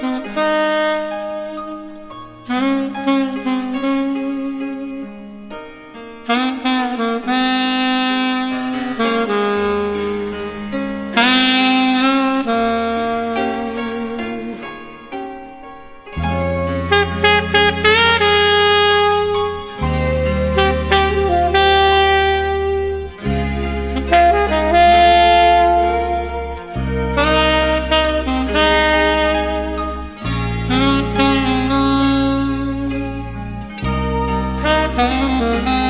oh you. Música